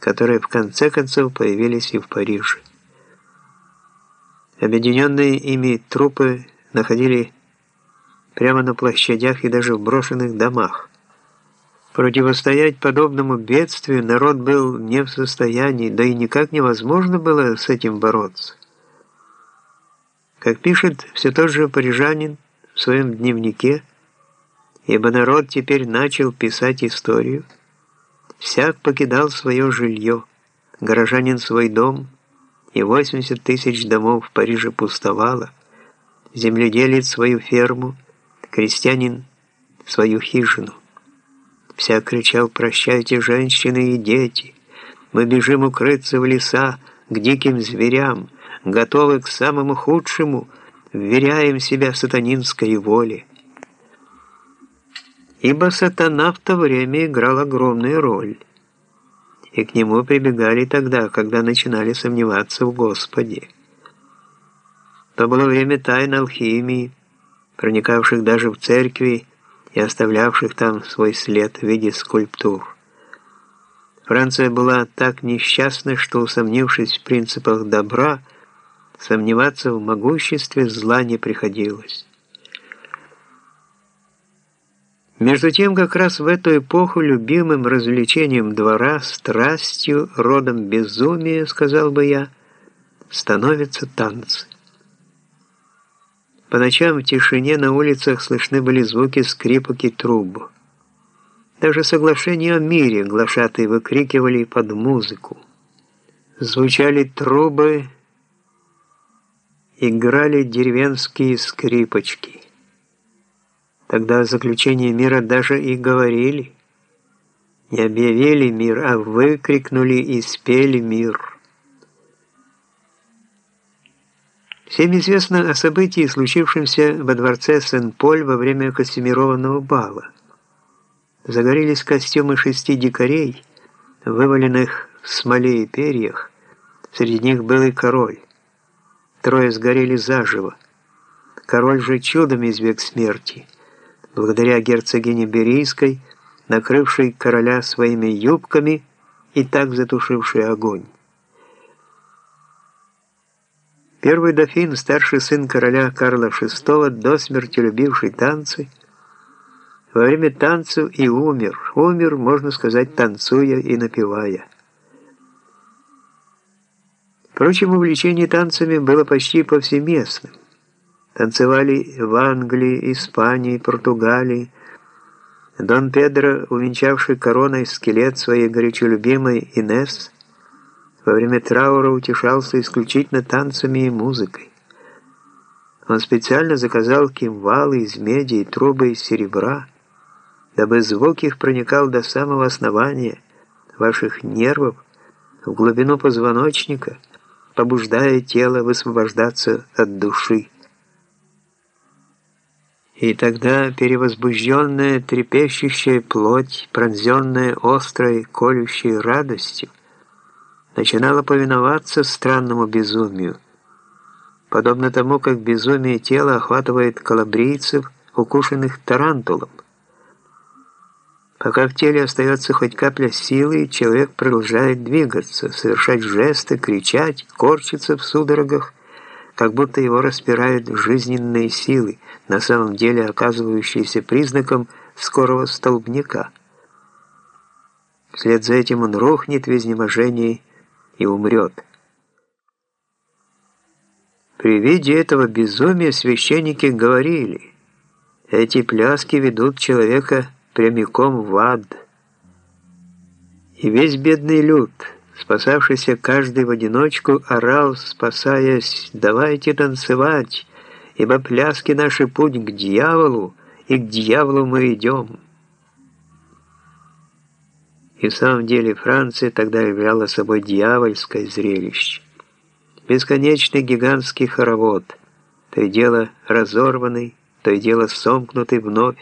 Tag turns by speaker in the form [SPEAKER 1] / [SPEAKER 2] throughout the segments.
[SPEAKER 1] которые в конце концов появились и в Париже. Объединенные ими трупы находили прямо на площадях и даже в брошенных домах. Противостоять подобному бедствию народ был не в состоянии, да и никак невозможно было с этим бороться. Как пишет все тот же парижанин в своем дневнике, ибо народ теперь начал писать историю, всяк покидал свое жилье, горожанин свой дом, и 80 тысяч домов в Париже пустовало, земледелец свою ферму, крестьянин свою хижину. Вся кричал «Прощайте, женщины и дети! Мы бежим укрыться в леса, к диким зверям, готовы к самому худшему, вверяем себя сатанинской воле». Ибо сатана в то время играл огромную роль, и к нему прибегали тогда, когда начинали сомневаться в Господе. То было время тайн алхимии, проникавших даже в церкви и оставлявших там свой след в виде скульптур. Франция была так несчастна, что, усомнившись в принципах добра, сомневаться в могуществе зла не приходилось. Между тем, как раз в эту эпоху любимым развлечением двора, страстью, родом безумия, сказал бы я, становятся танцы. По ночам в тишине на улицах слышны были звуки скрипок и труб. Даже соглашение о мире глашатые выкрикивали под музыку. Звучали трубы, играли деревенские скрипочки. Тогда о заключении мира даже и говорили. Не объявили мир, а выкрикнули и спели мир. Всем известно о событии, случившемся во дворце Сен-Поль во время костюмированного бала. Загорелись костюмы шести дикарей, вываленных в смоле и перьях. Среди них был и король. Трое сгорели заживо. Король же чудом избег смерти, благодаря герцогине Берийской, накрывшей короля своими юбками и так затушившей огонь. Первый дофин, старший сын короля Карла VI, до смерти любивший танцы, во время танцев и умер. Умер, можно сказать, танцуя и напевая. Впрочем, увлечение танцами было почти повсеместным. Танцевали в Англии, Испании, Португалии. Дон Педро, увенчавший короной скелет своей горячо любимой Инесс, во время траура утешался исключительно танцами и музыкой. Он специально заказал кимвалы из меди и трубы из серебра, дабы звук их проникал до самого основания ваших нервов, в глубину позвоночника, побуждая тело высвобождаться от души. И тогда перевозбужденная, трепещущая плоть, пронзенная острой, колющей радостью, начинала повиноваться странному безумию, подобно тому, как безумие тела охватывает калабрийцев, укушенных тарантулом. Пока в теле остается хоть капля силы, человек продолжает двигаться, совершать жесты, кричать, корчиться в судорогах, как будто его распирают жизненные силы, на самом деле оказывающиеся признаком скорого столбняка. Вслед за этим он рухнет в изнеможении и умрет. При виде этого безумия священники говорили, эти пляски ведут человека прямиком в ад. И весь бедный люд, спасавшийся каждый в одиночку, орал, спасаясь, «Давайте танцевать, ибо пляски наши путь к дьяволу, и к дьяволу мы идем». И в самом деле Франция тогда являла собой дьявольское зрелище. Бесконечный гигантский хоровод, то и дело разорванный, то и дело сомкнутый вновь,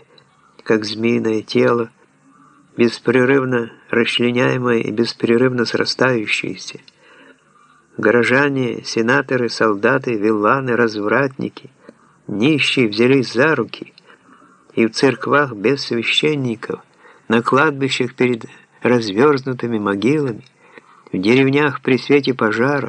[SPEAKER 1] как змеиное тело, беспрерывно расчленяемое и беспрерывно срастающееся. Горожане, сенаторы, солдаты, вилланы, развратники, нищие взялись за руки, и в церквах без священников, на кладбищах перед разверзнутыми могилами, В деревнях при свете пожаров